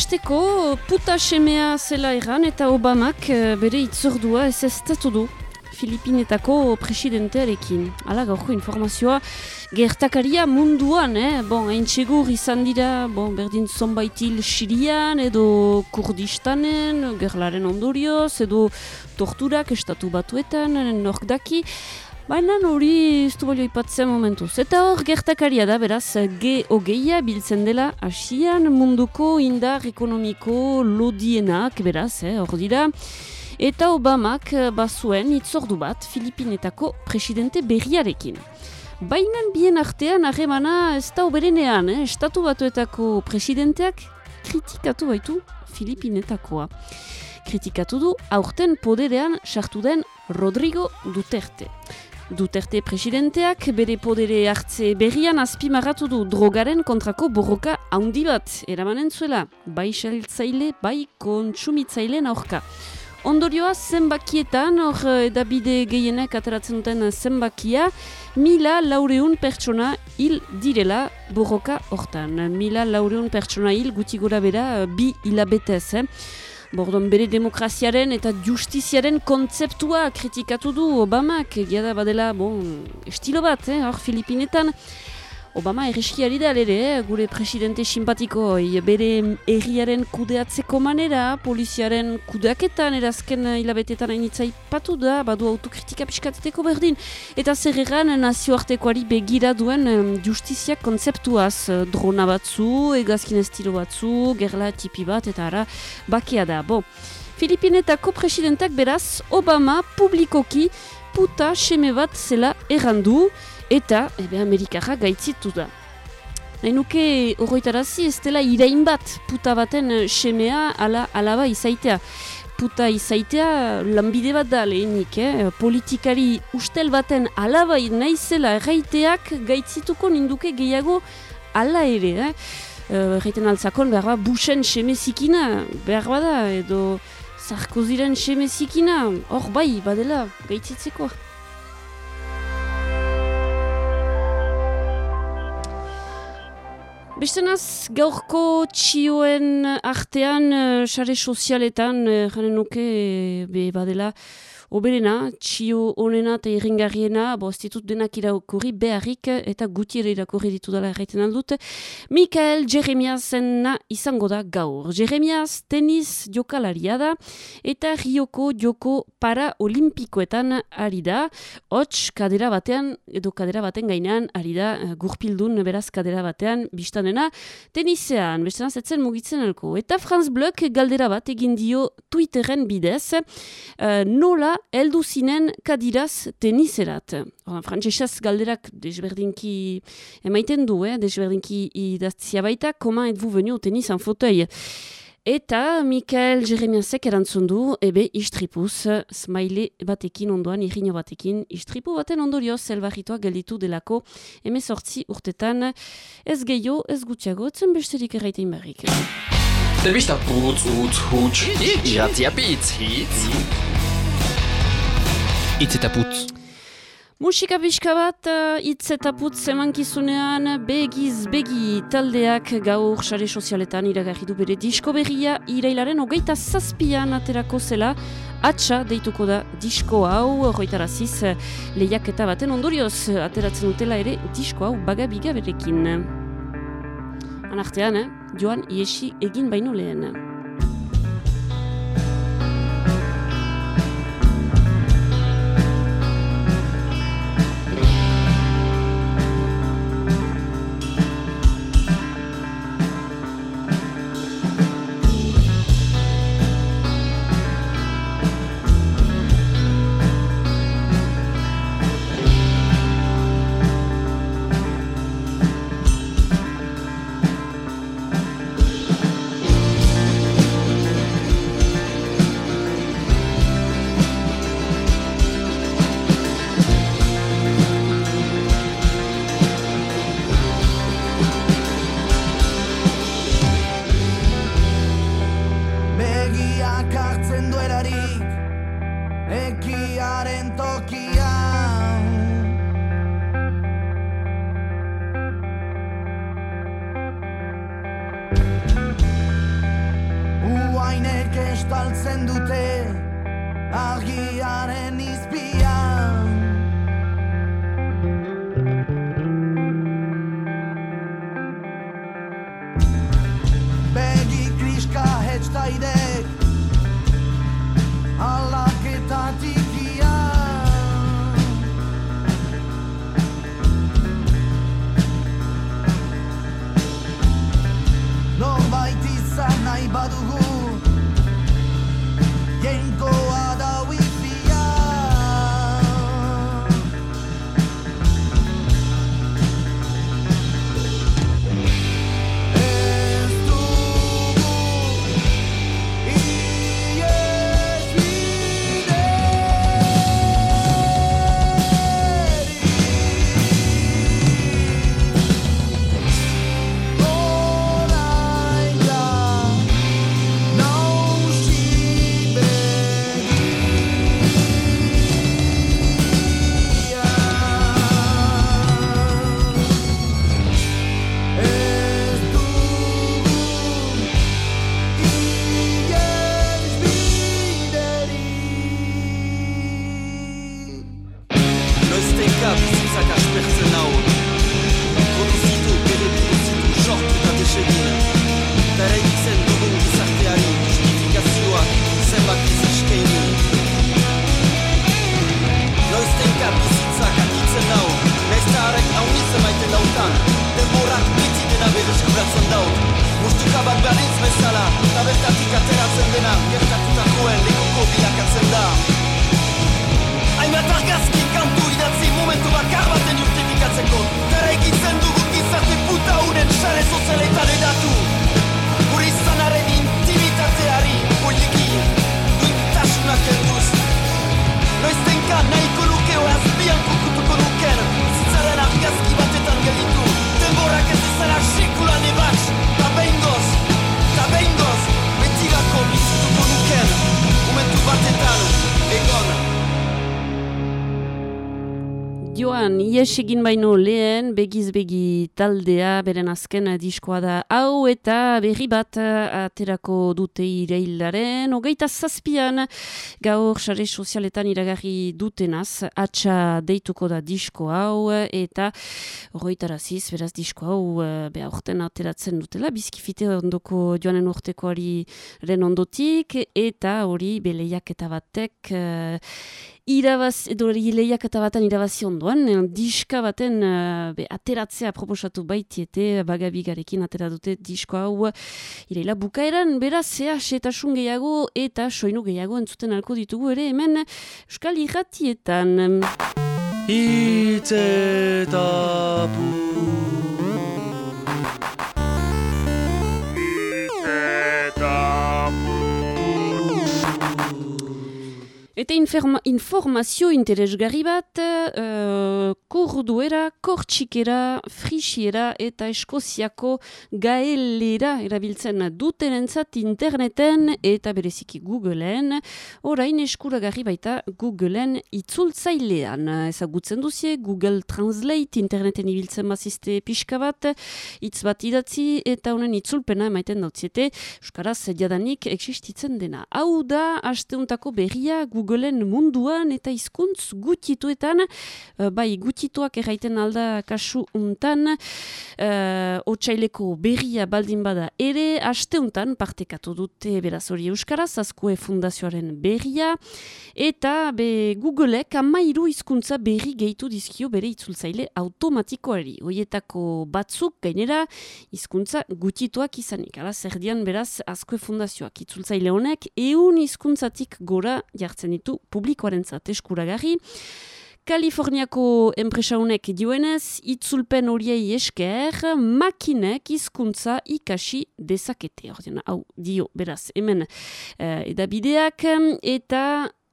behasteko puta semea zela eran eta Obamak uh, bere itzordua ez ez du Filipinetako presidentearekin. Hala gaurko informazioa gertakaria munduan, eh? Bon, hain txegur izan dira, bon, berdin zonbaitil Sirian edo Kurdistanen, gerlaren ondorioz, edo torturak estatu batuetan, nork daki. Baina hori ez du balio ipatzen momentuz. Eta hor gertakaria da, beraz, ge hogeia biltzen dela asian munduko indar ekonomiko lodienak, beraz, eh, hor dira. Eta Obamak eh, bazuen itzordu bat Filipinetako presidente berriarekin. Baina bien artean harremana ez da oberenean, eh? estatu batuetako presidenteak kritikatu baitu Filipinetakoa. Kritikatu du aurten poderean sartu den Rodrigo Duterte. Duterte presidenteak bere podere hartze berrian azpimarratu du drogaren kontrako borroka handi bat eramanen zuela, bai xeltzaile, bai kontsumitzaile aurka. Ondorioa zenbakietan, hor eh, edabide gehienek ateratzen duten zenbakia, mila laureun pertsona hil direla borroka hortan. Mila laureun pertsona hil guti gora bera eh, bi hilabetez. Eh? Bordon bere demokraziaren eta justiziaren kontzeptua kritikatu du Obamak, da badela, bon, estilo bat, eh, hor Filipinetan. Obama erreskiari da ere, eh? gure presidente simpatiko bere erriaren kudeatzeko manera, poliziaren kudeaketan, erazken hilabetetan hainitzai patu da, badu autokritika piskateteko berdin. Eta zer egan nazioartekoari begira duen justizia kontzeptuaz, drona batzu, egazkin estilo batzu, gerla tipi bat, eta ara, bakia da. Bo, Filipinetako presidentak beraz, Obama publikoki puta seme bat zela errandu, eta ebe Amerikara gaitzitu da. Nahi nuke horretarazi ez dela irain bat puta baten eh, semea ala, alaba izaitea. Puta izaitea lanbide bat da lehenik, eh? politikari ustel baten alaba naizela erraiteak gaitzituko ninduke gehiago ala ere. Eh? Erraiten altzakon behar bat busen semezikina behar bada edo zarkoziren semezikina hor bai badela gaitzitzeko. Bestenaz, gaurko txioen artean, uh, sare sozialetan, uh, jaren nuke, be badela, Oberena, txio onena eta irringarriena, bo, ez ditut denak irakurri beharrik eta gutiere irakurri ditu dela erraiten aldut. Mikael Jeremiasena izango da gaur. Jeremias tenis jokalaria da eta rioko joko para olimpikoetan ari da. Hots, kadera batean, edo kadera baten gainean, ari da eh, gurpildun beraz kadera batean, biztanena, tenisean, bestean zetzen mugitzen alko. Eta Franz Blok galdera bat egin dio Twitteren bidez, uh, nola heldu zinen kadiraz tenizerat. Frantzesaz galderak desberdinki emaiten du, eh? desberdinki idaztia baita, koma etbu venu tenizan fotoi. Eta Mikael Jeremiasek erantzun du, ebe istripuz, smaile batekin ondoan, irriño batekin, istripu baten ondorioz, zelbarritoa gelditu delako, emezortzi urtetan, ez gehiago, ez gutxiago, etzen besterik erraitein barrik. Zebista putz, utz, hutz, iratzia pitz, hitz. Itz eta putz. Musika pixka bat, uh, itz eta putz emankizunean begiz begi taldeak gaur sare sozialetan iragarri du bere disko berria irailaren hogeita zazpian aterako zela atxa deituko da disko hau roitaraziz lehiak eta baten ondorioz ateratzen dutela ere disko hau bagabiga berekin. Anartean, eh? joan iesi egin baino lehen. zaren tokian. Uainek estaltzen dute Argiaren izpia. Egin baino lehen, begiz begi taldea, beren azken diskoa da hau eta berri bat aterako dute ireilaren. Hogeita zazpian, gaur sare sozialetan iragarri dutenaz, atxa deituko da disko hau eta hogeita raziz, beraz disko hau, eh, beha orten ateratzen dutela, bizkifite ondoko joanen urtekoari ren ondotik, eta hori beleiak eta batek eh, irabaz, edo lehiak eta batan irabazi ondoan, eh, diska baten eh, be, ateratzea proposatu baitiete, bagabigarekin atera dute disko hau, ireila bukaeran, beraz, zea, setasun gehiago eta soinu gehiago entzuten alko ditugu ere, hemen Euskal Irratietan. Hitz eta Eta informa, informazio interesgarri bat, uh, korduera, kortxikera, frisiera eta eskoziako gaelera erabiltzen dutenentzat interneten eta bereziki Googleen, orain eskuragarri baita Googleen itzultzailean. Ezagutzen duzie, Google Translate interneten ibiltzen bazizte pixka bat, hitz bat idatzi eta honen itzulpena emaiten dautziete, Euskaraz jadanik existitzen dena. Hau da, asteuntako berria Googleen munduan eta hizkuntz gutituetan, uh, bai gutituak erraiten alda kasu untan, uh, otxaileko berria baldin bada ere, asteuntan partekatu dute beraz hori Euskaraz, Azkue Fundazioaren berria, eta be Googleek amairu hizkuntza berri gehitu dizkio bere itzultzaile automatikoari. Hoietako batzuk gainera hizkuntza gutituak izanik. Ala, zerdian beraz Azkue Fundazioak itzultzaile honek, eun hizkuntzatik gora jartzen ditu publikoaren eskuragarri. Kaliforniako enpresa honek dioenez, itzulpen horiei esker, makinek hizkuntza ikasi dezakete. Ordena, hau, dio, beraz, hemen eh, edabideak, eta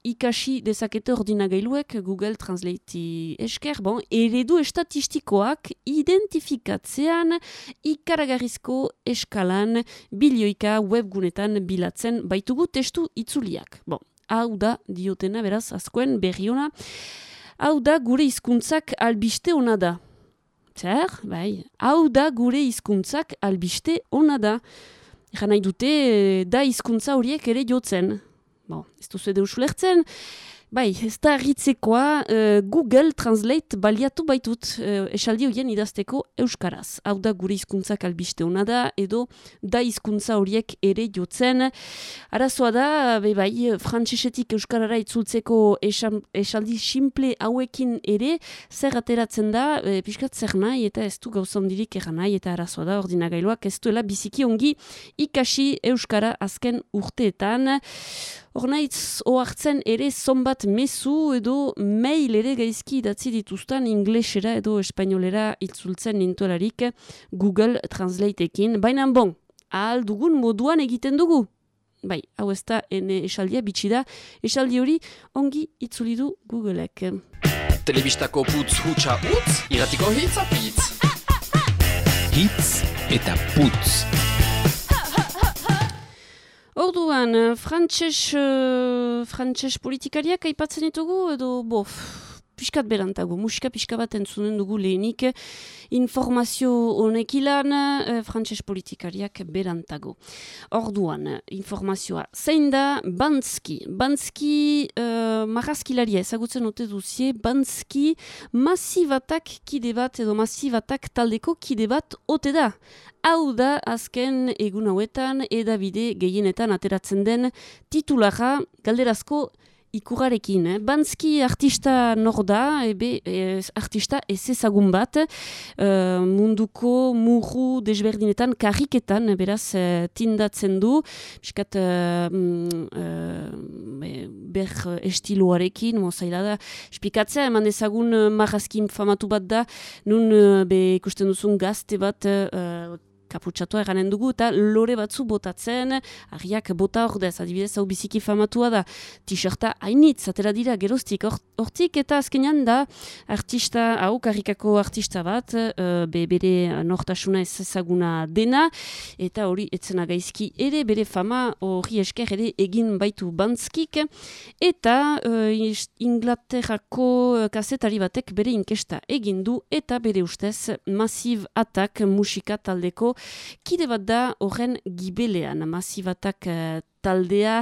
ikasi dezakete ordinagailuek Google Translate esker, bon, eredu estatistikoak identifikatzean ikaragarrizko eskalan bilioika webgunetan bilatzen baitugu testu itzuliak. Bon, hau da diotena beraz azkoen berriona. Hau da gure hizkuntzak albiste ona da. Zer, bai, hau da gure hizkuntzak albiste ona da. Egan nahi dute, eh, da hizkuntza horiek ere jotzen. Bon, ez duzu edo usulertzen, Bai, ez da argitzekoa eh, Google Translate baliatu baitut uh, esaldi horien idazteko euskaraz. Hau da gure hizkuntzak albiste hona da, edo da hizkuntza horiek ere jotzen. Arazoa da, be bai, frantsesetik euskarara itzultzeko esam, esaldi simple hauekin ere, zer ateratzen da, e, pixkat zer nahi, eta ez du gauza ondirik egan nahi, eta arazoa da, ordinagailuak ez duela biziki ongi ikasi euskara azken urteetan. Hornaitz, ohartzen ere zonbat mezu edo mail ere gaizki idatzi dituztan inglesera edo espainolera itzultzen nintuelarik Google Translateekin. Baina bon, ahal dugun moduan egiten dugu. Bai, hau ez da ene esaldia bitxi da, esaldi hori ongi itzuli du Googleek. Telebistako putz hutsa utz, iratiko hitz apitz. Hitz eta putz. Orduan, eh, frantses, uh, frantses politikariak aipatzen ditugu edo bof, piskat berantago, musika pixka bat entzunen dugu lehenik, informazio honek ilan, uh, frantses politikariak berantago. Orduan, informazioa, zein da Banski? Banski uh, marrazkilaria ezagutzen ote duzie, Banski masibatak kide bat edo masibatak taldeko kide bat ote da. Hau da azken egun hauetan edabide gehienetan ateratzen den titulara galderazko ikurarekin. Eh? Banski artista nor da, ebe, e, artista ez ezagun bat, uh, munduko murru desberdinetan, karriketan, beraz, uh, tindatzen du, biskat, uh, uh, ber estiloarekin, mozaila da, espikatzea, eman ezagun marrazkin famatu bat da, nun, be, ikusten duzun gazte bat, kaputxatua eranen dugu, eta lore batzu botatzen, agiak bota ordez, adibidez, hau biziki famatua da, t-shirta hainitz, atera dira geroztik, hortik, eta azkenean da, artista, hau, karikako artista bat, uh, be, bere nortasuna ez ezaguna dena, eta hori etzena gaizki ere, bere fama hori esker ere egin baitu bantzkik, eta uh, Inglaterrako kazetari batek bere inkesta egin du, eta bere ustez, Massive Attack musika taldeko kide bat da horren gibelean, masibatak uh, taldea.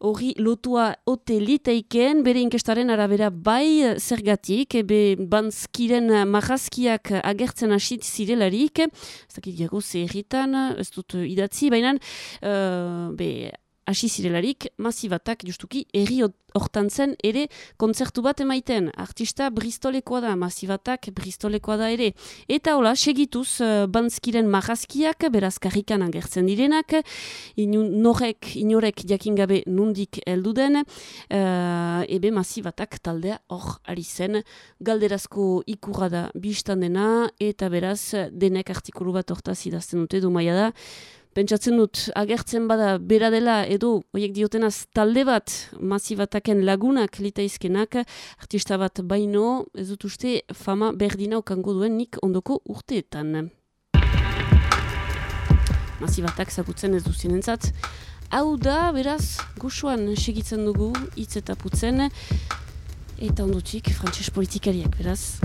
Hori lotua ote liteiken, bere inkestaren arabera bai zergatik, ebe bantzkiren marrazkiak agertzen hasit zirelarik, ez dakit jago zerritan, ez dut idatzi, baina uh, be, hasi zirelarik, masibatak justuki erri hortan zen ere kontzertu bat emaiten. Artista bristolekoa da, masibatak bristolekoa da ere. Eta hola, segituz uh, bantzkiren marrazkiak, beraz karrikan agertzen direnak, inorek, inorek jakingabe nundik heldu den, uh, ebe masibatak taldea hor ari zen. Galderazko ikurra da biztan dena, eta beraz denek artikulu bat hortaz idazten dute, du maia da, Pentsatzen dut, agertzen bada bera dela edo, oiek diotenaz, talde bat, masibataken lagunak litaizkenak, artista bat baino, ez dut uste, fama berdina okango duen nik ondoko urteetan. Masibatak zagutzen ez duzien entzat. Hau da, beraz, goxuan segitzen dugu, hitz eta putzen, eta ondotik, frantses politikariak, beraz.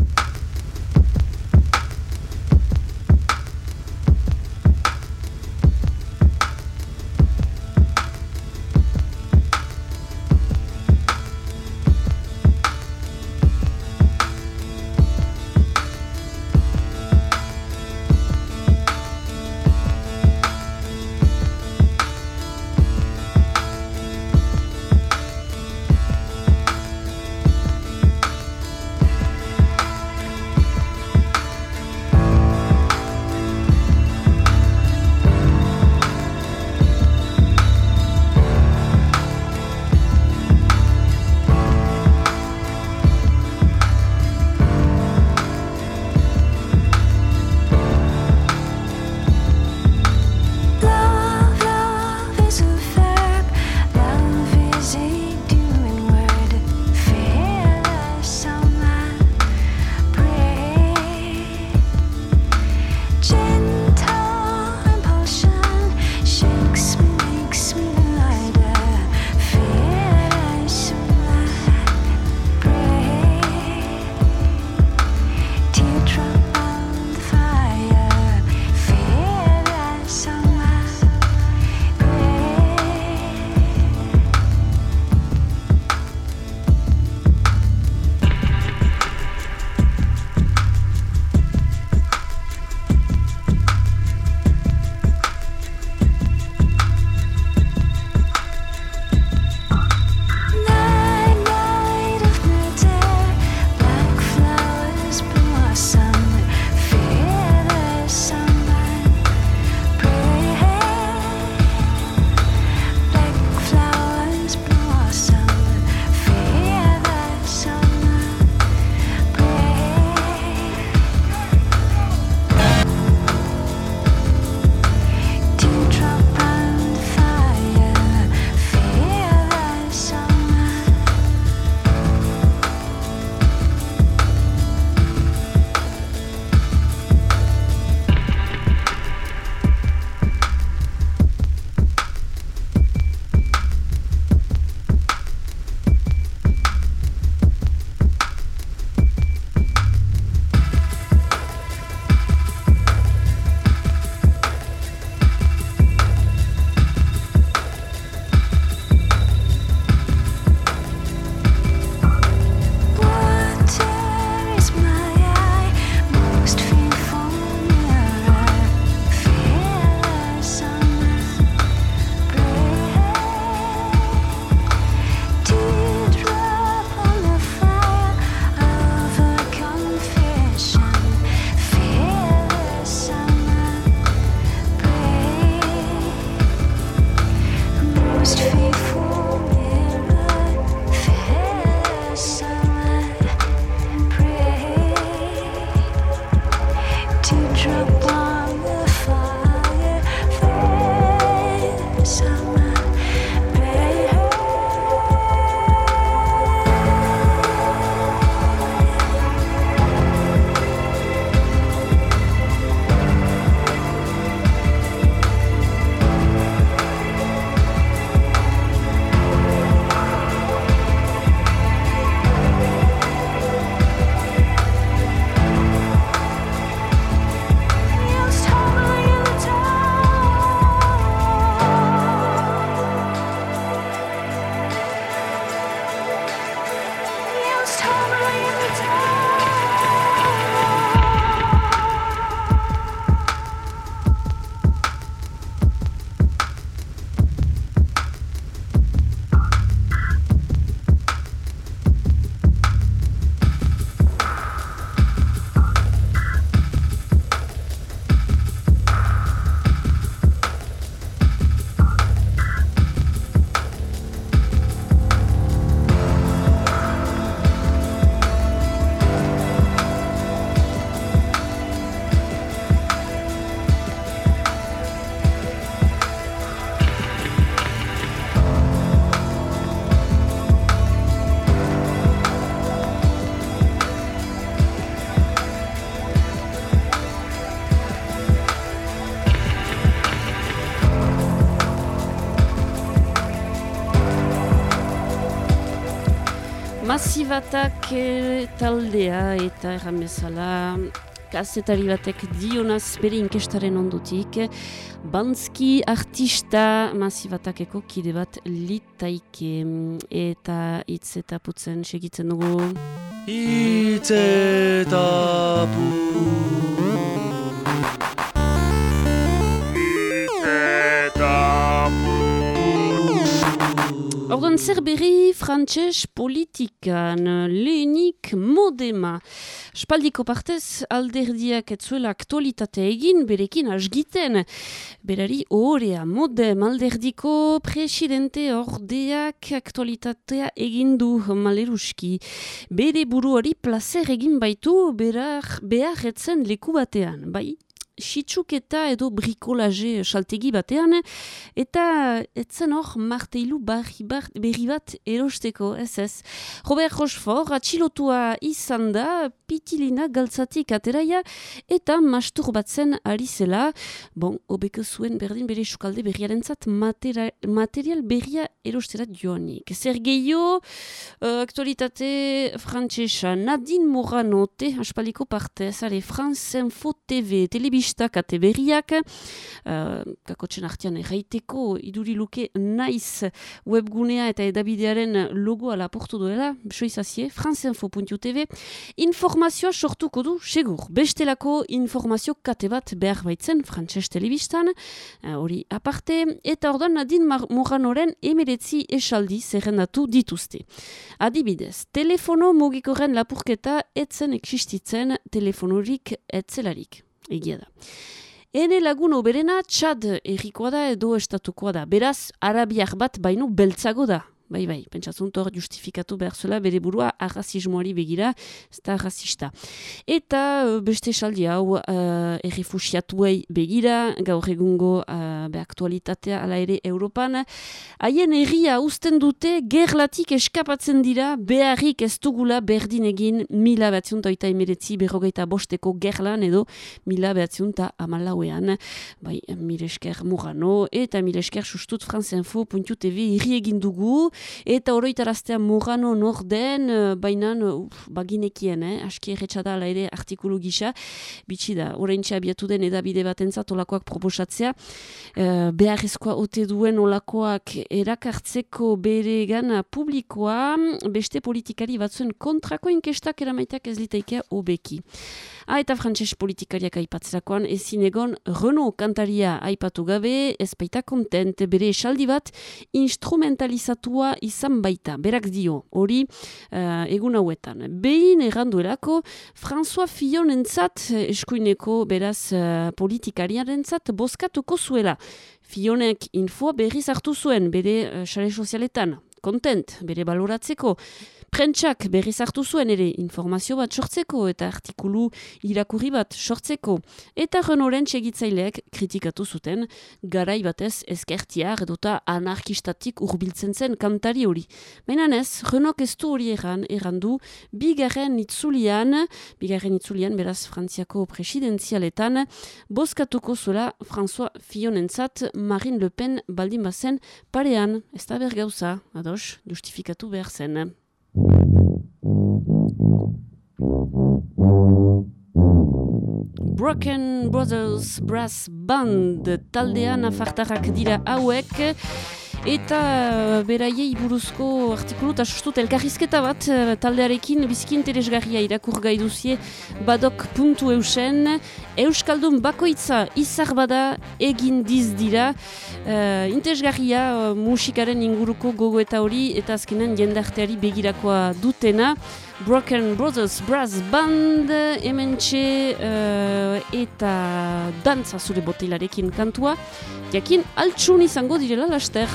Masibatak eh, taldea eta erran bezala kazetari batek dionaz bere inkestaren ondutik Banski artista masibatakeko kide bat litaike. Eta hitz eta putzen segitzen dugu. Hitz eta Orduan zer berri frantses politikan lehenik modema. Spaldiko partez alderdiak etzuela aktualitate egin berekin asgiten. Berari ohorea modem alderdiko presidente ordeak aktualitatea egin du maleruski. Bere buruari placer egin baitu berar behar etzen leku batean. Bai, sitsuketa edo brikolage saltegi batean, eta etzen hor marteilu berri bat erosteko, ez ez. Robert Rochefort atxilotua izan da, pitilina galtzatik ateraia, eta masturbatzen ari zela, bon, obeko zuen berdin bere sukalde berriaren zat matera, material berria erosterat joanik. Zer gehiago, uh, aktualitate frantsesa Nadine Moranote, aspaliko partez, ale, France Info TV, telebizioa, kate berriak, uh, kakotxen artian erraiteko, iduri luke naiz webgunea eta edabidearen logoa laportu duela, soizazie, franceinfo.tv, informazioa sortuko du, segur, bestelako informazio kate bat behar baitzen, frantses telebistan, hori aparte, eta ordan nadin moranoren emeretzi esaldi zerrendatu dituzte. Adibidez, telefono mugikoren lapurketa etzen existitzen telefonorik etzelarik egia da. Ene lagun oberena txad errikoa da edo estatukoa da. Beraz, arabiak bat baino beltzago da. Bai, bai, pentsatzen hor justifikatu behar zuela bere burua arrazismoari begira, ez da arrazista. Eta beste saldi hau uh, errefusiatuei begira, gaur egungo uh, aktualitatea ala ere Europan, haien erria usten dute gerlatik eskapatzen dira beharrik ez dugula berdin egin mila behatziunta oita emeretzi berrogeita bosteko gerlan edo mila behatziunta amalauean. Bai, milesker Murano eta milesker sustut franzinfo.tv irri egin dugu, eta oroitaraztea Murano norden, baina baginekien, eh? aski erretxada ala ere artikulu gisa, bitxi da, oraintxe abiatu den edabide bat entzat olakoak proposatzea, uh, beharrezkoa ote duen olakoak erakartzeko bere gana publikoa, beste politikari batzuen kontrako inkestak eramaitak ez litaikea obeki. Ah, eta frantses politikariak aipatzerakoan ezin egon Renault kantaria aipatu gabe, ez baita kontent, bere esaldi bat instrumentalizatua izan baita, berak dio, hori uh, egun hauetan. Behin erranduelako, François Fillon entzat, eskuineko beraz uh, politikariaren entzat, boskatuko zuela. Fillonek infoa berriz hartu zuen, bere uh, sare sozialetan, kontent, bere baloratzeko, Prentsak berriz hartu zuen ere informazio bat sortzeko eta artikulu irakurri bat sortzeko. Eta renoren segitzaileak kritikatu zuten garai batez ezkertiar edota anarkistatik urbiltzen zen kantari hori. Baina ez, renok ez du hori erran, errandu, bigarren itzulian, bigarren itzulian beraz frantziako presidenzialetan, boskatuko zuela François Fionentzat Marine Le Pen baldin bazen parean, ez da bergauza, ados, justifikatu behar zen. Broken Brothers Brass Band taldean afartarrak dira hauek eta uh, beraiei buruzko artikulu eta sustut elkarrizketa bat uh, taldearekin bizkin interesgarria irakur gai duzie badok puntu eusen Euskaldun bakoitza izar bada egin diz dira. Uh, interesgarria uh, musikaren inguruko gogo eta hori eta azkenan jendarteari begirakoa dutena Broken Brothers Brass Band hemen uh, eta dantza zure botelarekin kantua. Jakin altsun izango direla laster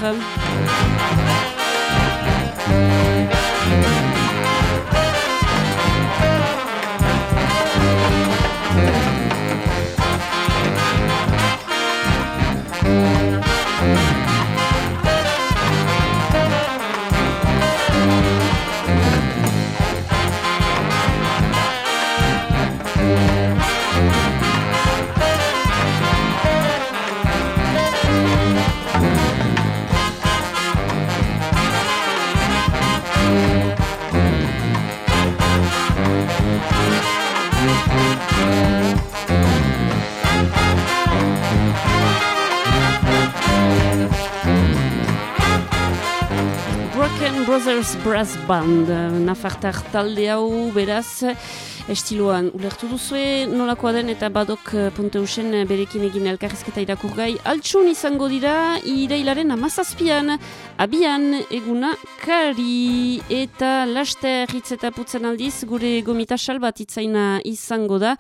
Brothers Brass Band, nafartar talde hau beraz, estiloan ulertu duzue, nolakoa den eta badok eh, Ponteusen eh, berekin egin elkarrizketa irakurgai. Altxun izango dira ireilaren amazazpian, abian eguna kari eta laster hitz eta putzen aldiz gure gomita salbat hitzaina izango da,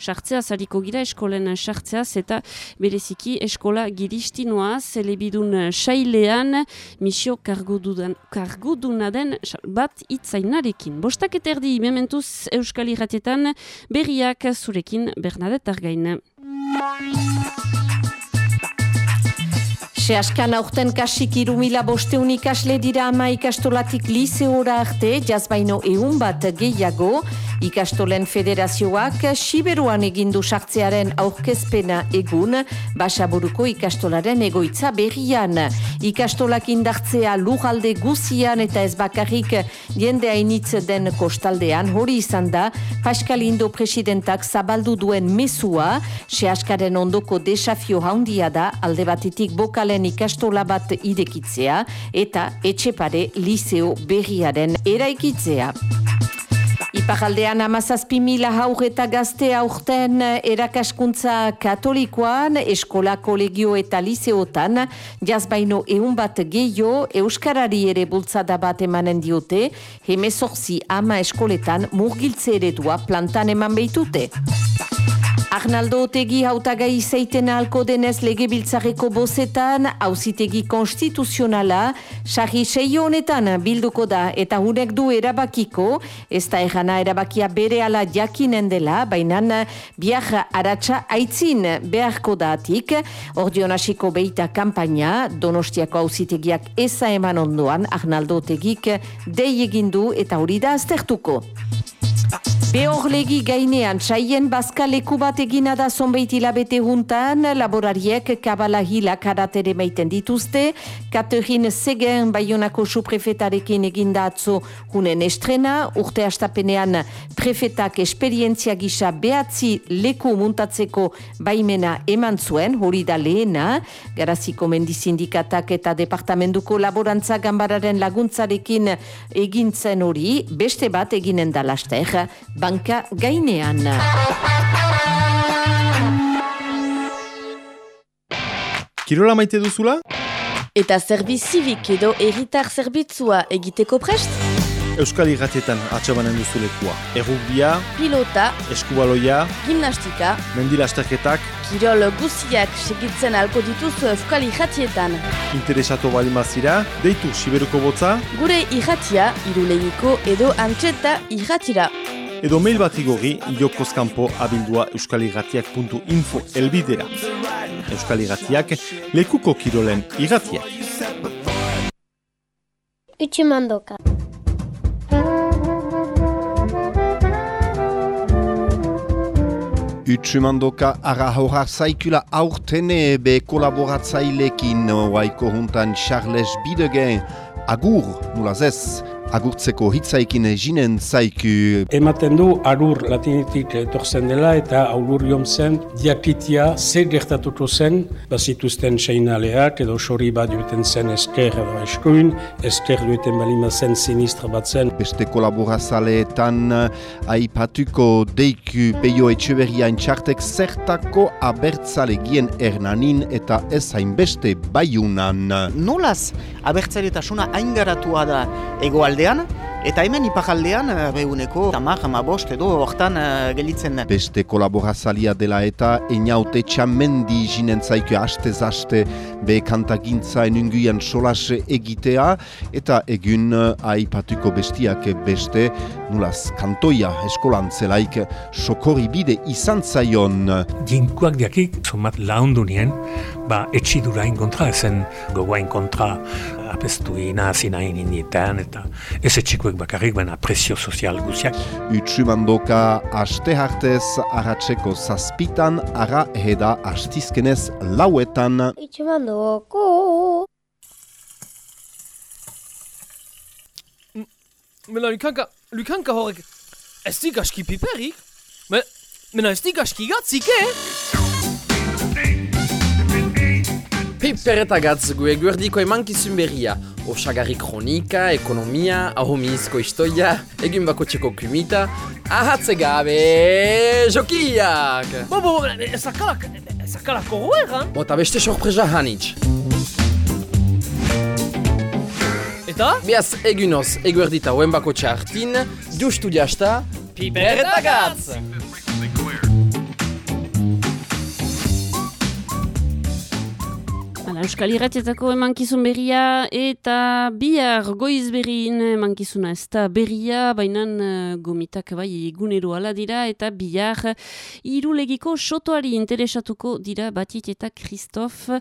sartzea zariko gira eskolen sartzeaz eta bereziki eskola giristinoaz, elebidun sailean, misio kargududan, karguduna den bat hitzainarekin. Bostak eta erdi, mementuz Euskal Irratietan, berriak zurekin Bernadette Argain. Seaskan aurten kasik irumila bosteun ikasle dira ama ikastolatik liseora arte, jazbaino eun bat gehiago, ikastolen federazioak siberuan egindu sartzearen aurkezpena egun, basaburuko ikastolaren egoitza berrian. Ikastolak indartzea lujalde guzian eta ez bakarrik jende hainitz den kostaldean, hori izan da, Pascal Indo presidentak zabaldu duen mesua, seaskaren ondoko desafio haundia da, alde batetik bokalen ikastola bat idekitzea eta etxepare liseo berriaren eraikitzea. Iparaldean amazazpi mila haur eta gazte aurten erakaskuntza katolikoan, eskola kolegio eta liseotan, jazbaino eun bat gehiago, Euskarari ere bultzada bat emanen diote, hemezorzi ama eskoletan murgiltze eredua plantan eman behitute. Arnaldo Otegi hautagai izaiten ahalko denez legebiltzareko bozetan, hauzitegi konstituzionala, sarri seio honetan bilduko da eta hunek du erabakiko, ez da erana erabakia bere ala jakinen dela, baina biar aratsa aitzin beharko datik, ordion hasiko beita kampaina, donostiako hauzitegiak eza eman ondoan, Arnaldo Otegik dei egindu eta hori da aztertuko. Behorlegi gainean, saien bazka leku bat egina da zonbeit hilabete juntan, laborariek kabala hila karatere meiten dituzte, Katerin Segen Bayonako suprefetarekin eginda atzo hunen estrena, urte astapenean prefetak esperientzia gisa behatzi leku muntatzeko baimena eman zuen, hori da lehena, garaziko mendizindikatak eta departamentuko laborantza gambararen laguntzarekin egintzen hori, beste bat eginen da laster, banka gainean. Kirola maite duzula? Eta zerbiz zibik edo erritar zerbitzua egiteko prest? Euskal Irratietan atxabanen duzulekua. Errugbia, Pilota, eskubaloia, gimnastika, mendilasterketak, kirol guziak segitzen alko dituzu euskal irratietan. interesatu balimazira, deitu Siberuko botza, Gure irratia, irulegiko edo antxeta irratira. Edo mail bat igorri jokozkampo abildua euskalirratiak.info elbidera. Euskal Irratiak, lekuko kirolen irratiak. Utsumandoka. Utsumandoka ara horar zaikula aurtene be kolaboratzailekin waiko juntan Charles Bidegen agur, nulaz ez, agurtzeko hitzaikin jinen zaiku Ematen du arur latinetik etortzen dela eta aurur zen. Diakitia zer gertatuko zen? Bazituzten seinaleak edo sori bat duten zen esker edo eskuin, esker duten balima zen sinistra bat zen. beste kolaborazaleetan eh, aipatuko deiku peio etxeberriain txartek zertako abertzale gien ernanin eta ez hainbeste baiunan. nolaz abertzaletasuna hain garatua da egoaldean, eta hemen ipajaldean eh, behuneko tamar, amabost edo hortan eh, gelitzen den. Beste kolaborazalia dela eta eniaute txamendi jinen zaiku hastez haste be kantagintza enunguian solas egitea eta egun eh, aipatuko bestiak beste nulaz kantoia eskolan zelaik sokori bide izan zaion. Jinkuak diakik, somat laundu nien, ba, etxidurain kontra, ezen gogoain kontra apestu inazi nahi nindietan, eta ez etxikoek bakarrik, baina presio sozial guziak. Utsumandoka aste hartez arratseko zazpitan ara heda astizkenez lauetan. Utsumandoko. Mena Lukanka, Lukanka horrek, ez di gaski piperik? Me, mena ez di gaski gatzik, eh? Piper eta gatz gu eguerdiko emankizun berria. Osagarri kronika, ekonomia, ahomizko istoia, egin bako txeko kumita, ahatze gabe jokiak! Bo, bo, zakalak, zakalak horregan? Bota beste sorpresa hanitz. Eta? Biaz egunoz eguerdita hoen bako txartin, du studiasta, Piper Euskal Irratietako emankizun berria eta bihar goiz berrin emankizuna. Ez da berria, baina uh, gomitak bai egunero ala dira eta bihar irulegiko sotoari interesatuko dira batit eta Kristof eh,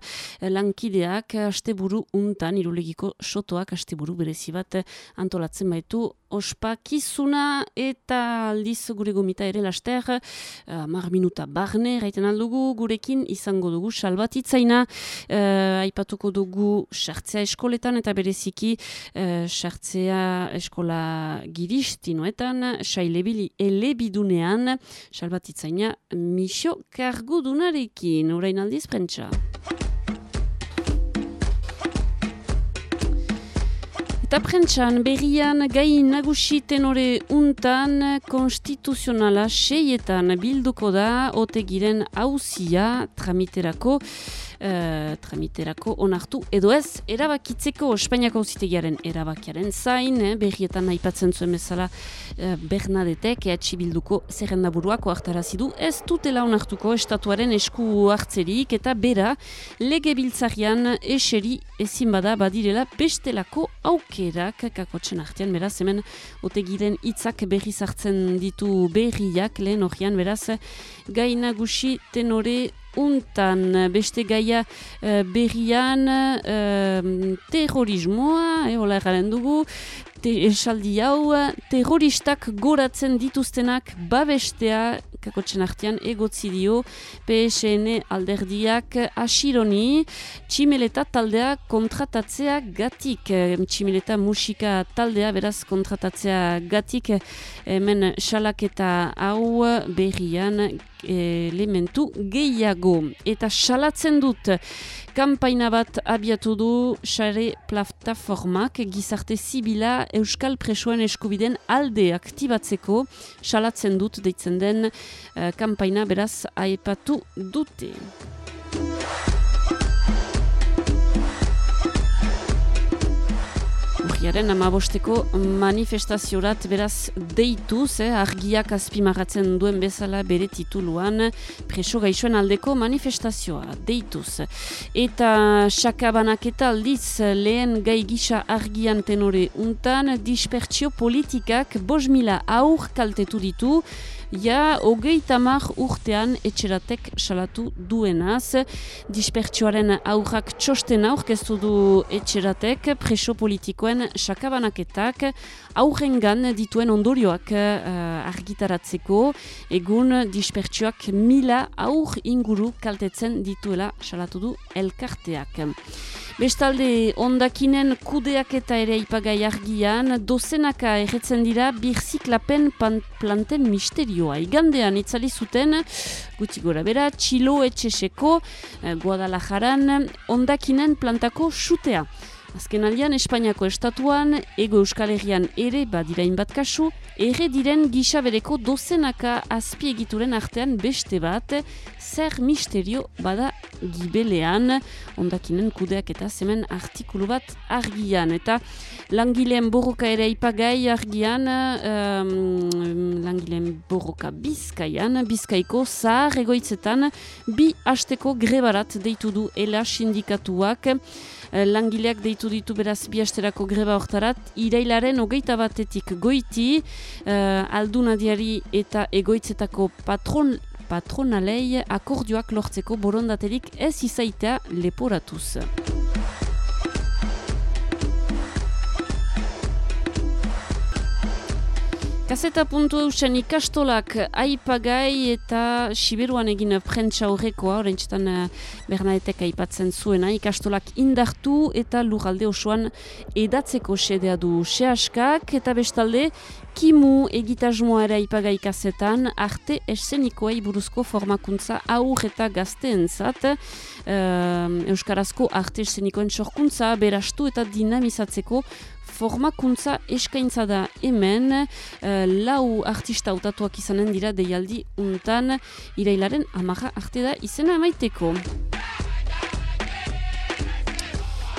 lankideak asteburu untan irulegiko sotoak asteburu berezi bat antolatzen baitu ospakizuna eta aldiz gure gomita ere laster uh, mar minuta barne gaiten aldugu gurekin izango dugu salbatitzaina uh, aipatuko dugu sartzea eskoletan eta bereziki uh, sartzea eskola giristinoetan sailebili elebidunean salbatitzaina misio kargudunarekin orain aldiz prentsa. Eta prentsan berrian gai nagusi tenore untan konstituzionala seietan bilduko da otegiren hauzia tramiterako uh, tramiterako onartu. Edo ez erabakitzeko Espainiako auzitegiaren erabakiaren zain eh, berrietan aipatzen zuen bezala uh, Bernadetek EH bilduko zerrendaburuako hartarazi du. Ez dutela onartuko estatuaren esku hartzerik eta bera lege biltzarian eseri ezin bada badirela bestelako aukerak. Kakotzen artean beraz hemen otegiren hitzak berri zartzen ditu berriak. Lehen horian beraz gai nagusi tenore untan beste gaia uh, berrian uh, terrorismoa, eh, hola erraren dugu, te, esaldi hau, terroristak goratzen dituztenak babestea, kakotzen artean, egotzi dio PSN alderdiak asironi, tximeleta taldea kontratatzea gatik, tximeleta musika taldea beraz kontratatzea gatik, hemen salaketa hau berrian elementu gehiago. Eta salatzen dut, kanpaina bat abiatu du xare plataformak gizarte zibila Euskal Presoen eskubiden alde aktibatzeko salatzen dut deitzen den uh, kanpaina beraz aipatu dute. Urriaren amabosteko manifestaziorat beraz deituz, eh, argiak azpimarratzen duen bezala bere tituluan preso gaixoen aldeko manifestazioa deituz. Eta sakabanak eta aldiz lehen gai gisa argian tenore untan dispertsio politikak bos mila aur kaltetu ditu Ja, hogei tamar urtean etxeratek salatu duenaz. Dispertsioaren aurrak txosten aurkeztu du etxeratek preso politikoen sakabanaketak aurrengan dituen ondorioak uh, argitaratzeko egun dispertsioak mila aur inguru kaltetzen dituela salatu du elkarteak. Bestalde, ondakinen kudeak eta ere ipagai argian, dozenaka erretzen dira birziklapen planten misterioa. Igandean itzali zuten, guti gora bera, txilo etxeseko, eh, Guadalajaran, ondakinen plantako sutea. Azken aldean, Espainiako estatuan, ego euskal herrian ere badirain bat kasu, erre diren gisa bereko dozenaka azpiegituren artean beste bat, zer misterio bada gibelean, ondakinen kudeak eta zemen artikulu bat argian. Eta langileen borroka ere ipagai argian, um, langileen borroka bizkaian, bizkaiko zahar egoitzetan, bi hasteko grebarat deitu du ela sindikatuak, langileak deitu ditu beraz bihasterako greba hortarat, irailaren hogeita batetik goiti, uh, aldunadiari eta egoitzetako patron patronalei akordioak lortzeko borondaterik ez izaitea leporatuz. Kaseta puntu eusen ikastolak aipagai eta siberuan egin prentsa horrekoa, horrentxetan uh, Bernadetek aipatzen zuena, ikastolak indartu eta lugalde osoan edatzeko sedea du sehaskak eta bestalde Kimu egitasmoa ere aipagai kazetan, arte eszenikoei buruzko formakuntza aur eta gazteentzat, uh, Euskarazko arte eszenikoen sorkuntza berastu eta dinamizatzeko formakuntza eskaintza da hemen eh, lau artista hautatuak izanen dira deialdi untan irailaren amaja arte da izena emaiteko.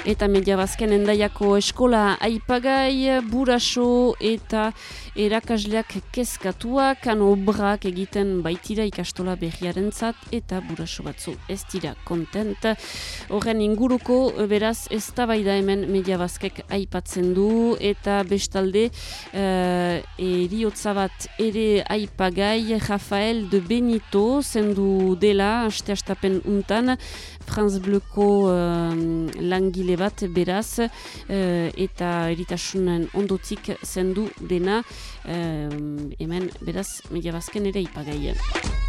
Eta media bazken endaiako eskola aipagai, buraso eta erakasleak kezkatuak, kan obrak egiten baitira ikastola berriaren zat, eta buraso batzu. Ez dira kontent. Horren inguruko, beraz, ez da hemen media bazkek aipatzen du, eta bestalde, uh, eriotza bat ere aipagai, Rafael de Benito, zendu dela, aste astapen untan, Franz Bleuko uh, langile bat beraz uh, eta eritasunen ondotik zendu dena uh, hemen beraz media bazken ere ipagaien.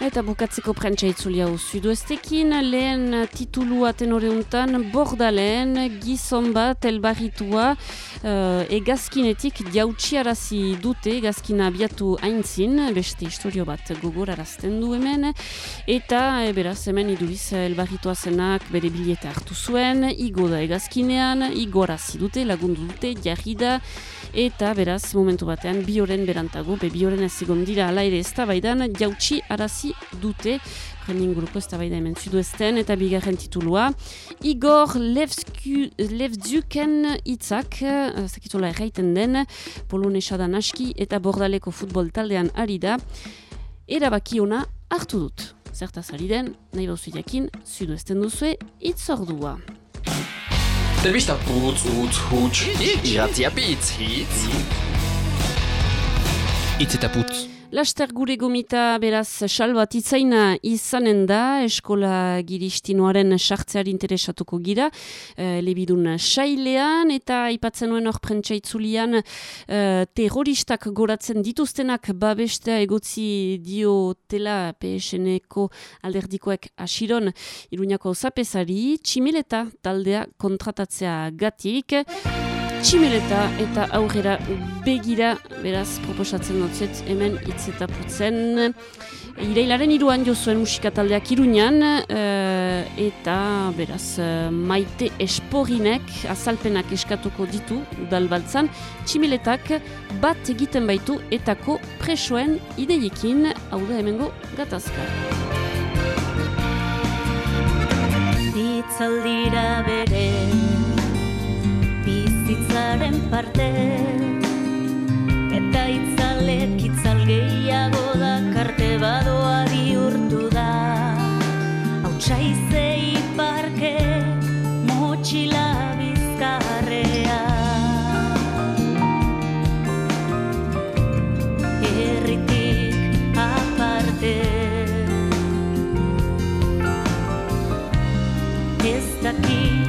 Eta bukatzeko prentsa itzulia sudoestekin, lehen titulua tenore untan, bordalen, gizon bat, elbarritua, uh, egazkinetik diautsiarazi dute, egazkina abiatu aintzin, beste historio bat gogorarazten du hemen, eta e, beraz hemen iduriz elbarritua zenak bere bileta hartu zuen, igo da egazkinean, igorazi dute, lagundu dute, jarri da, eta beraz momentu batean bi horren berantago, be bi horren ez egon dira. Ala ere ez jautsi arazi dute, Renin grupo ez da hemen zudu ezten, eta bigarren titulua. Igor Levzuken itzak, zakitula erraiten den, polonesa da naski eta bordaleko futbol taldean ari da, erabaki ona hartu dut. Zertaz ari den, nahi bauzu jakin, zudu ezten duzue, itzordua. Telebista putz, utz, huts, iratzia pitz, hitz. Itz eta putz. Laster gure gomita beraz salbat itzaina izanen da eskola giristinoaren sartzeari interesatuko gira e, lebidun sailean eta aipatzen nuen hor prentsaitzulian e, terroristak goratzen dituztenak babestea egotzi dio tela PSN-eko alderdikoek asiron iruñako zapesari tximeleta taldea kontratatzea gatik tximeleta eta aurrera begira, beraz, proposatzen dutzet, hemen putzen. Ireilaren iruan jo zuen musikataldeak iruñan, uh, eta beraz, uh, maite esporinek azalpenak eskatuko ditu, udalbaltzan, tximeletak bat egiten baitu etako presoen ideiekin, hau da hemengo gatazka. Itzaldira bere bizitzaren parte. Eta itzalek itzal gehiago da karte badoa bihurtu da. Hautsai parke motxila bizkarrea. Erritik aparte. Ez daki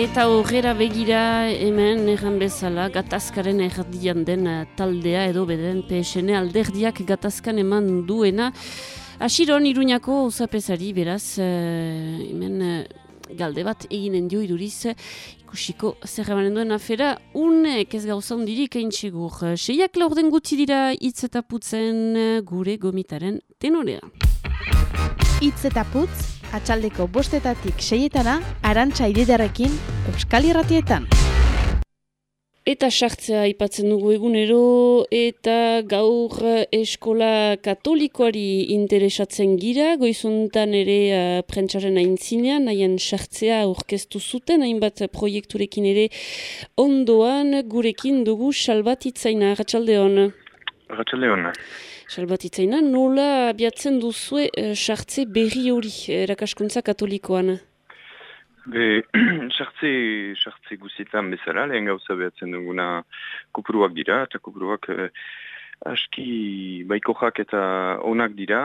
eta horrera begira hemen erran bezala gatazkaren erdian den eh, taldea edo beden PSN alderdiak gatazkan eman duena. Asiron iruñako uzapezari beraz eh, hemen eh, galde bat eginen dio iduriz ikusiko zer emanen duen afera unek ez gauza hundirik eintxegur. Seiak laurden gutxi dira hitz eta putzen gure gomitaren tenorea. Itz eta putz, atxaldeko bostetatik seietana, arantxa ididarekin, Euskal Irratietan. Eta sartzea aipatzen dugu egunero eta gaur eskola katolikoari interesatzen gira, goizuntan ere uh, prentsaren aintzinean, haien sartzea aurkeztu zuten, hainbat proiekturekin ere ondoan gurekin dugu salbatitzaina, ratxalde hon. Salbatitzaina, nola abiatzen duzue uh, sartze berri hori erakaskuntza katolikoan? Be, sartze, sartze guzietan bezala, lehen gauza behatzen duguna kupuruak dira, eta kupuruak eh, aski baikoak eta onak dira,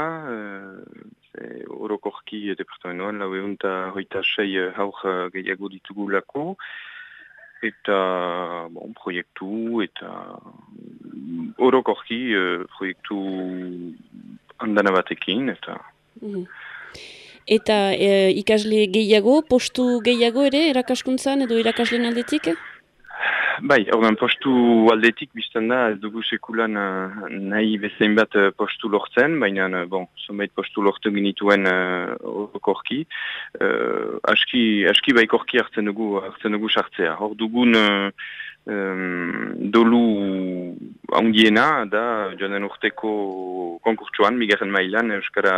eh, orokorki departamentoan, lau egun eta hoita sei eh, haur eh, gehiago ditugulako, eta bon, proiektu, eta orokorki eh, proiektu andana batekin, eta... Mhm. Eta e, ikasle gehiago, postu gehiago ere erakaskuntzan edo irakasleen aldetik? Bai, ordan postu aldetik biztan da, ez dugu sekulan uh, nahi bezain bat uh, postu lortzen, baina, uh, bon, zonbait postu lortu ginituen uh, orokorki. Uh, aski, aski baikorki hartzen dugu, hartzen dugu sartzea. Hor dugun uh, um, dolu handiena da joanen urteko konkurtsuan, migarren mailan, Euskara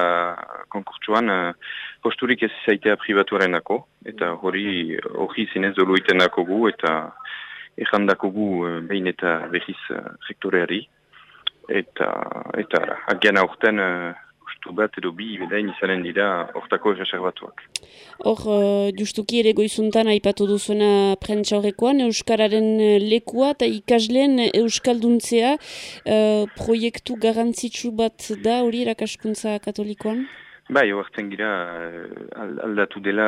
konkurtsuan, uh, posturik ez izaitea privatuarenako, eta hori hori zinez dolu iten gu, eta errandako gu uh, behin eta behiz uh, rektoreari, eta, eta agian aurten uh, postu bat edo bi bedain izanen dira hortako erreserbatuak. Hor, uh, justuki ere goizuntan aipatu duzuena prentsa horrekoan, Euskararen lekua eta ikasleen Euskalduntzea uh, proiektu garantzitsu bat da hori erakaskuntza katolikoan? Bai, horretzen gira aldatu dela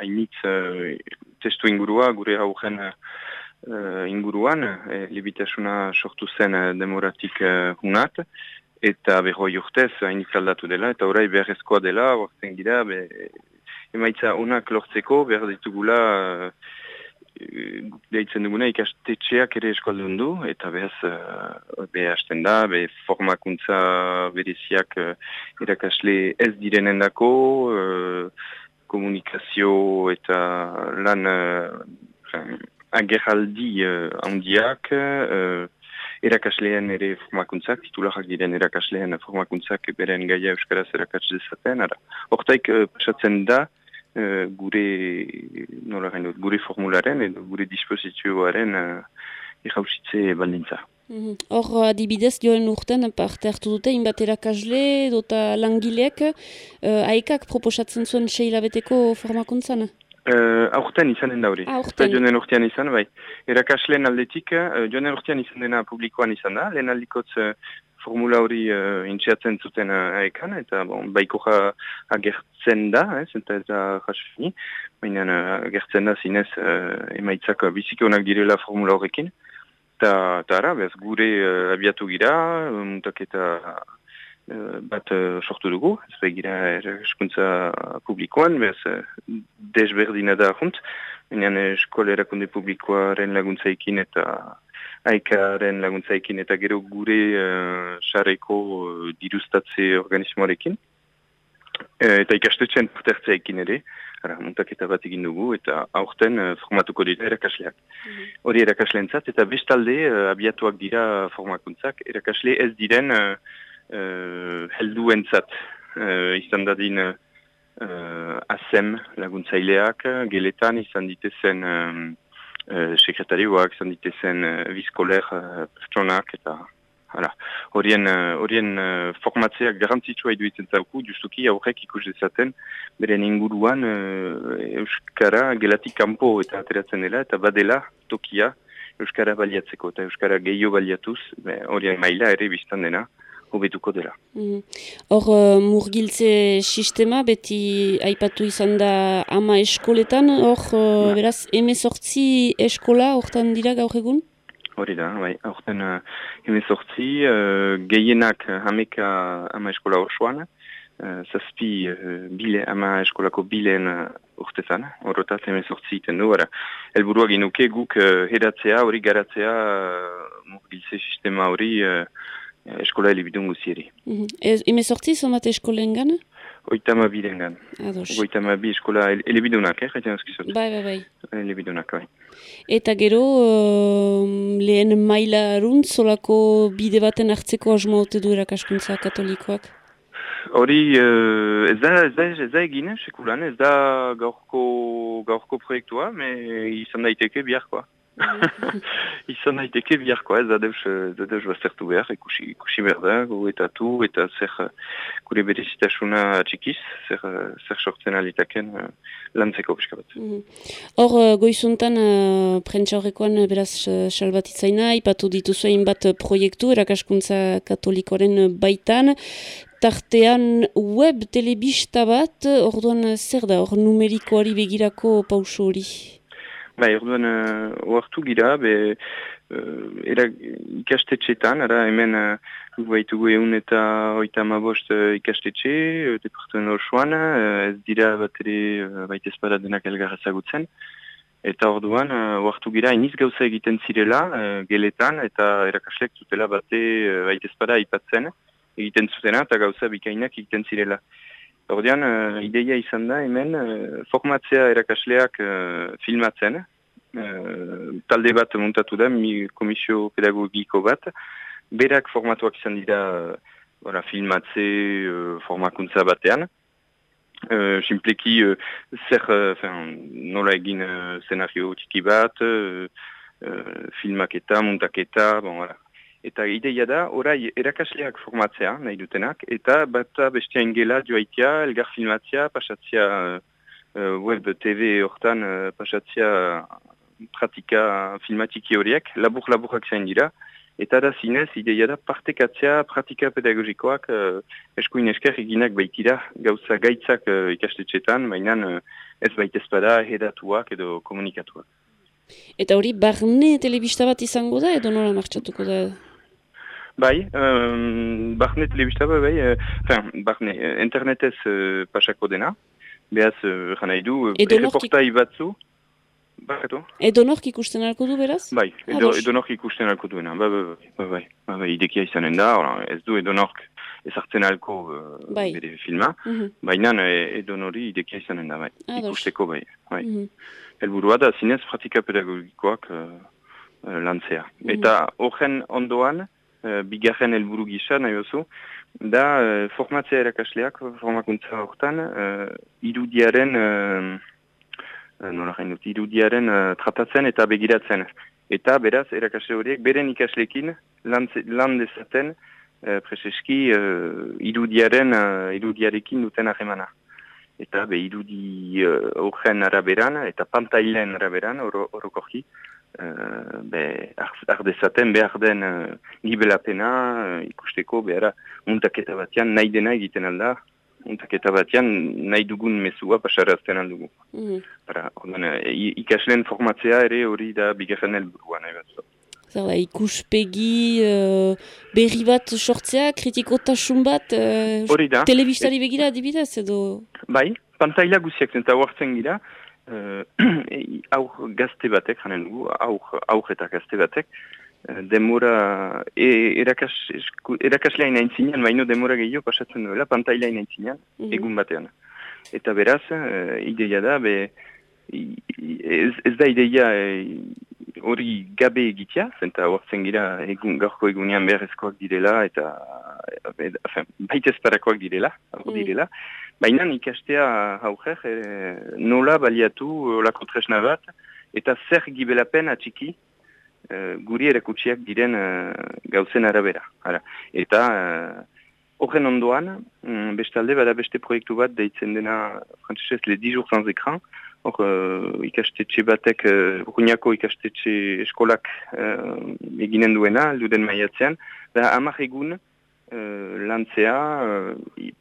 hainitz uh, testu ingurua gure haugen uh, inguruan, uh, libitasuna sortu zen uh, demoratik uh, hunat, eta berroi urtez hainitz aldatu dela, eta orai beharrezkoa dela, horretzen gira, be, emaitza onak lortzeko, behar ditugula uh, deitzen duguna ikastetxeak ere eskaldun du, eta behaz, uh, be hasten da, be formakuntza bereziak uh, irakasle ez direnen dako, uh, komunikazio eta lan uh, agerraldi uh, handiak, uh, erakasleen ere formakuntzak, titularak diren erakasleen formakuntzak beren gaia euskaraz erakats dezaten, ara. Hortaik, uh, pasatzen da, uh, gure, nola gaino, gure formularen edo gure dispositioaren uh, irrausitze baldintza. Hor, mm adibidez, joen urten parte hartu dute, inbat erakasle dota langileek, uh, aekak proposatzen zuen seilabeteko formakuntzan? Uh, aurten izanen da hori. Aurten. joanen urtean izan, bai. Erakasleen aldetik, uh, joanen urtean izan dena publikoan izan da, lehen aldikotz uh, formula hori uh, intxeatzen zuten uh, aekan, eta bon, baiko ja agertzen da, ez, eta ez da jasfini, baina uh, agertzen da zinez uh, emaitzak biziki onak direla formula horrekin, eta ara, bez, gure uh, abiatu gira, muntak eta bat uh, sortu dugu, ez begira eskuntza publikoan, bez uh, desberdina da junt, baina eskola erakunde publikoaren laguntzaikin eta aikaren laguntzaikin eta gero gure uh, sareko uh, dirustatze organismoarekin. Uh, eta ikastetxean putertzeekin ere, ara, muntak eta bat egin dugu, eta aurten uh, formatuko dira erakasleak. Hori mm -hmm. eta bestalde uh, abiatuak dira formakuntzak, erakasle ez diren uh, uh, heldu entzat uh, izan dadin uh, asem laguntzaileak, geletan izan ditezen um, uh, sekretarioak, izan ditezen uh, bizkoler uh, pertsonak eta horien horien uh, formatzeak garantzitsua iduitzen zauku, justuki aurrek ikus dezaten, beren inguruan uh, Euskara gelatik kanpo eta ateratzen dela, eta badela tokia Euskara baliatzeko, eta Euskara gehiago baliatuz, horien maila ere biztan dena, hobetuko dela. Mhm. Hor, uh, murgiltze sistema beti aipatu izan da ama eskoletan, hor, uh, beraz, emezortzi eskola hortan dira gaur egun? Hori da, bai, aurten uh, hemezortzi, uh, gehienak hameka ama eskola osoan, uh, zazpi uh, bile, ama eskolako bileen uh, urtezan, horretaz hemezortzi iten du, ara, helburua ginuke guk uh, hedatzea, hori garatzea uh, murgiltze sistema hori uh, eskola elibidun guzieri. Mhm. Ez, emezortzi zomat eskolen gana? Oitama birengan. Ados. Oitama bi eskola ele- elebidunak, eh, jaiten azkizot. Bai, bai, bai. Elebidunak, bai. Eta gero, um, lehen maila arunt, zolako bide baten hartzeko asmo haute du erakaskuntza katolikoak? Hori, uh, ez da, ez da, ez da egin, eh, sekulan, ez da gaurko, gaurko proiektua, me izan daiteke biharkoa. izan daiteke biharkoa, ez da deus, ez da deus baztertu behar, ikusi, ikusi behar da, goetatu, eta zer gure berezitasuna txikiz, zer, zer sortzen alitaken uh, lantzeko pixka bat. Mhm. Hor, uh, goizuntan, uh, uh, beraz, uh, salbatitzaina, ipatu dituzu hainbat uh, proiektu, erakaskuntza katolikoaren uh, baitan, tartean web telebista bat, orduan zer da, hor numerikoari begirako pauso hori? Bai, orduan, uh, oartu gira, be, uh, era, ikastetxetan, ara hemen uh, baitugu egun eta oita amabost uh, ikastetxe, uh, departuen osoan, uh, ez dira bat ere uh, baita espada denak elgar ezagutzen. Eta orduan, uh, oartu gira, iniz gauza egiten zirela, uh, geletan, eta erakaslek zutela bate uh, baita espada aipatzen, egiten zutena, eta gauza bikainak egiten zirela. Ordean, uh, ideia izan da hemen uh, formatzea erakasleak uh, filmatzen, uh, talde bat montatu da, mi komisio pedagogiko bat, berak formatuak izan dira uh, voilà, filmatze uh, formakuntza batean, uh, simpleki uh, zer, uh, nola egin uh, muntaketa, bon, voilà. Eta ideia da, orai erakasleak formatzea, nahi dutenak, eta bata bestia ingela joaitia, elgar filmatzea, pasatzea uh, web TV hortan, uh, pasatzea pratika filmatiki horiek, labur-laburak zain dira, eta da zinez, ideia da partekatzea pratika pedagogikoak uh, eskuin esker eginak baitira, gauza gaitzak uh, ikastetxetan, baina uh, ez baitezpada hedatuak edo komunikatuak. Eta hori, barne telebista bat izango da, edo nola martxatuko da? Bai, um, barne telebista bai, bai, uh, fin, barne, uh, internetez uh, pasako dena, behaz, uh, jana idu, uh, Edo nork ik- reportai batzu, Bakatu? Edo nork ikusten alko du, beraz? Bai, edo, edo nork ikusten alko duena, bai, bai, bai, bai, bai, bai, bai, idekia izanen da, ora, ez du edo nork ezartzen alko uh, Bai. bere filma, Mhm. baina eh, edo nori idekia izanen da, bai, Ados. ikusteko, bai, bai. Mhm. Helburua da, zinez pratika pedagogikoak uh, lantzea. Mhm. Eta horren ondoan, uh, bigarren helburu gisa, nahi oso, da uh, formatzea erakasleak, formakuntza hortan, uh, irudiaren, uh, uh, nola gain dut, irudiaren uh, tratatzen eta begiratzen. Eta beraz, erakasle horiek, beren ikaslekin lan, dezaten, uh, preseski, uh, irudiaren, uh, irudiarekin duten harremana eta be irudi uh, horren araberan eta pantailen araberan oro, orokorki uh, be ar, ardezaten behar den uh, gibelapena uh, ikusteko behara muntaketa batean nahi dena egiten alda muntaketa batean nahi dugun mesua pasarazten aldugu. Bara, orduan, uh, i- ikasleen formatzea ere hori da bigarren helburua nahi bat. Zer da, ikuspegi uh, berri bat sortzea, kritikotasun bat, uh, telebistari begira adibidez, edo... Bai, pantaila guziak zen eta huartzen gira, uh, aur gazte batek, janen dugu, aur, aur eta gazte batek, eh, demora, e, erakas, esku- erakasleain hain zinean, baino demora gehiago pasatzen duela, pantailain hain zinean, Mhm. egun batean. Eta beraz, uh, ideia da, be, ez, ez da ideia eh, hori gabe egitea, zenta hortzen gira egun, gaurko egunean beharrezkoak direla, eta e, enfin, baita ezparakoak direla, hor Mm. direla, baina ikastea haujer e, nola baliatu olako tresna bat, eta zer gibelapen atxiki e, guri erakutsiak diren e, gauzen arabera. Ara. Eta e, horren ondoan, mm, bestalde bada beste proiektu bat deitzen dena frantzesez le 10 jours sans écran, hor uh, ikastetxe batek, uh, urruñako ikastetxe eskolak uh, eginen duena, alduden maiatzean, da hamar egun uh, lantzea uh,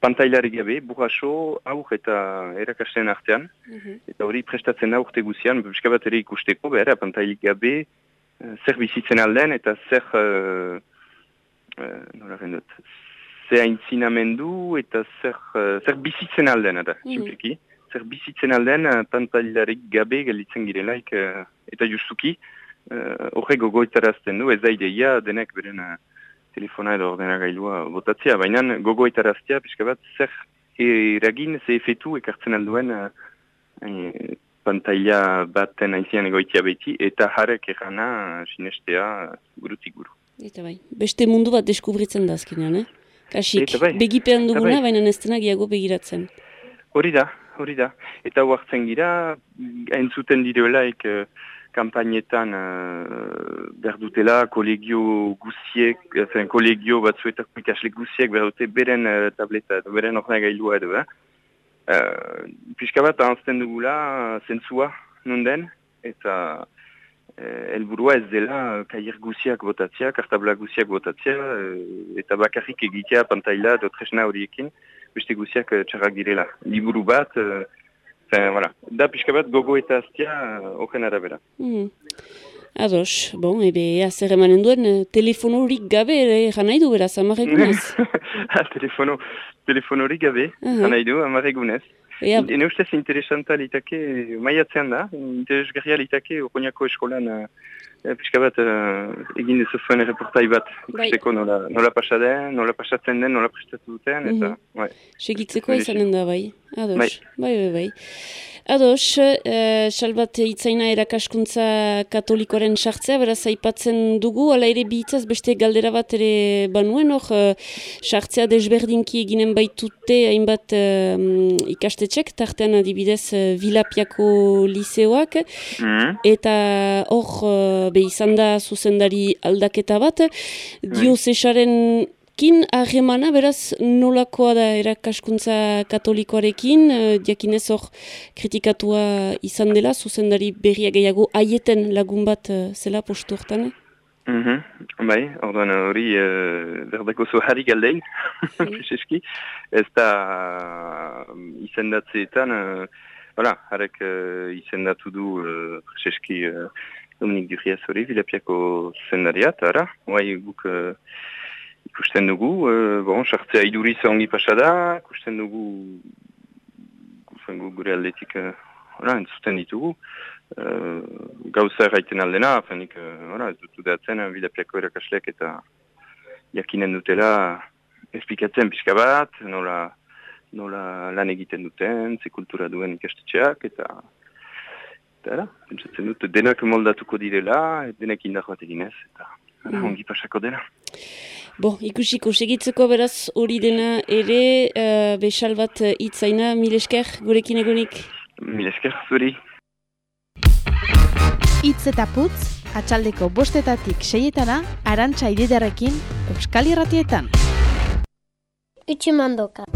pantailarik gabe, burraso, aur eta erakasten artean. Eta hori prestatzen da urte guzian, pixka bat ere ikusteko, behar, pantailik gabe, uh, zer bizitzen alden eta zer, uh, uh, nola rendut, zer aintzinamendu eta zer, uh, zer bizitzen alden, eta, Mhm. simpliki. Zer bizitzen alden uh, pantailarik gabe gelditzen girelaik uh, eta justuki, uh, horre gogoetarazten du, ez da ideia denek beren uh, telefona edo ordenagailua botatzea, baina gogoetaraztea pixka bat zer eragin, ze efetu ekartzen alduen uh, eh, pantaila baten aizian egoitia beti, eta jarek errana uh, sinestea uh, gurutik guru. Eta bai, beste mundu bat deskubritzen da azkenean, eh? Kasik, bai. begipean duguna, bai. baina ez dena gehiago begiratzen. Hori da, hori da. Eta huartzen gira, entzuten direlaik uh, kampainetan uh, berdutela kolegio guziek, efen, kolegio batzuetako ikasle guziek berdute beren uh, tableta beren ordenagailua edo, eh? Uh, pixka bat ahazten dugula uh, zentzua nunden, eta uh, helburua ez dela uh, kaier guziak botatzea, kartabla guziak botatzea, uh, eta bakarrik egitea pantaila edo tresna horiekin, beste guziak uh, txarrak direla. Liburu bat, uh, voilà. da pixka bat gogo eta aztia uh, horren arabera. Mm. Ados, bon, ebe, ea zer emanen duen, eh, telefonorik gabe, ere, jan nahi du beraz, amaregunez. Ah, telefono, telefonorik gabe, Aha. uh nahi du, amaregunez. Ea, Ene ustez interesanta litake, maiatzean da, interesgarria litake, Okoñako eskolan, uh, pixka bat, uh, egin dezufuen reportai bat, Bai. ikusteko nola, nola pasaden, nola pasatzen den, nola prestatu duten, eta, Mhm. bai. segitzeko izanen da, bai. Ados, Bai. bai, bai, bai. Ados, eh, salbat itzaina erakaskuntza katolikoaren sartzea, beraz aipatzen dugu, ala ere bihitzaz beste galdera bat ere banuen, hor, eh, sartzea desberdinki eginen baitute hainbat eh, ikastetxek, tartean adibidez eh, Vilapiako liseoak, Mhm. eta hor eh, be izan da zuzendari aldaketa bat, diozesaren kin harremana, beraz, nolakoa da erakaskuntza katolikoarekin, eh, diakinez hor kritikatua izan dela, zuzendari berria gehiago aieten lagun bat eh, zela postu hortan. Mhm, bai, orduan hori uh, berdako zuhari galdein, prezeski. Ez da uh, izendatzeetan, uh, voilà, harek uh, izendatu du uh, prezeski uh, Dominik Duriaz hori, Vilapiako zuzendariat, ara, guai guk uh, ikusten dugu, uh, bon, sartzea iduriz ongi pasada, ikusten dugu gu- gu- gure aldetik uh, voilà, entzuten ditugu, uh, gauza erraiten aldena, fenik, uh, voilà, ez dut udatzen, uh, bidapiako erakasleak eta jakinen dutela esplikatzen pixka bat, nola, nola lan egiten duten, ze kultura duen ikastetxeak, eta eta da, pentsatzen dut, denak moldatuko direla, denak indar bat eginez, eta Mhm. ongi pasako dena. Bo, ikusiko segitzeko beraz hori dena ere, uh, besal bat eh, hitzaina, mil esker gurekin egonik. Mil esker zuri. Itz eta putz, atxaldeko bostetatik seietana, arantxa ididarekin, Euskal Irratietan. Utsumandoka.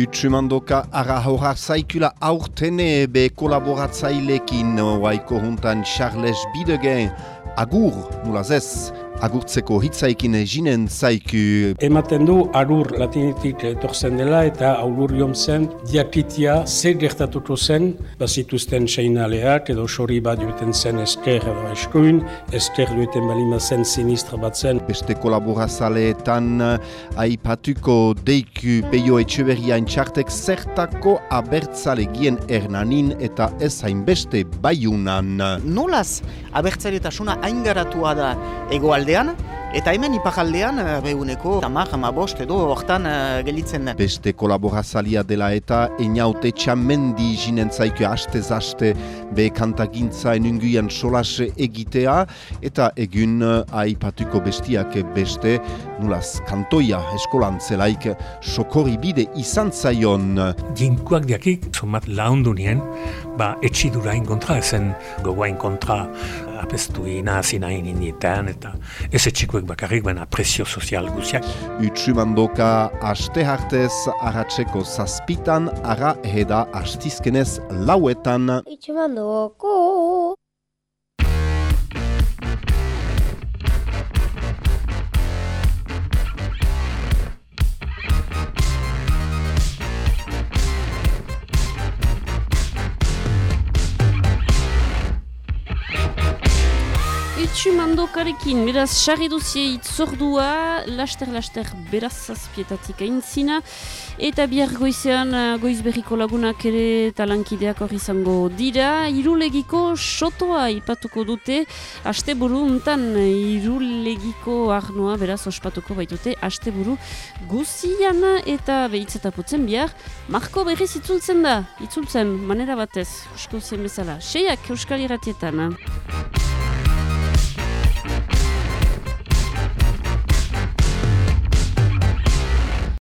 Utsumandoka ara horar zaikula aurtene be kolaboratzailekin waiko juntan Charles Bidegen agur nula zez agurtzeko hitzaikin jinen zaiku Ematen du arur latinetik etortzen dela eta aulur zen diakitia zer gertatuko zen bazituzten seinaleak edo sori bat dueten zen esker edo eskuin, esker dueten balima zen sinistra bat zen. Beste kolaborazaleetan eh, aipatuko deiku peio etxeberria txartek zertako abertzalegien ernanin eta ez hainbeste baiunan. Nolaz, abertzaletasuna hain garatua da egoaldean, eta hemen ipajaldean eh, behuneko tamar, amabost edo hortan eh, gelditzen den. Beste kolaborazalia dela eta eniaute txamendi jinen zaiku hastez haste be kantagintza enunguian solas egitea eta egun eh, aipatuko bestiak beste nulaz kantoia eskolan zelaik sokori bide izan zaion. Jinkuak diakik, somat laundu nien, ba, etxidurain kontra, ezen gogoain kontra apestu nazi nahi nindietan, eta ez etxikuek bakarrik, baina presio sozial guziak. Utsumandoka aste hartez arratseko zazpitan ara heda astizkenez lauetan. Utsumandoko. Mandokarekin, beraz, sarri duzie itzordua, laster-laster beraz zazpietatik aintzina, eta bihar goizean eh, goiz berriko lagunak ere talankideak hori izango dira, irulegiko sotoa ipatuko dute, asteburu untan irulegiko arnoa beraz ospatuko baitute, asteburu guzian eta behitzetaputzen bihar, Marko berriz itzultzen da, itzultzen, manera batez, usko zen bezala. Seiak Euskal Iratietan.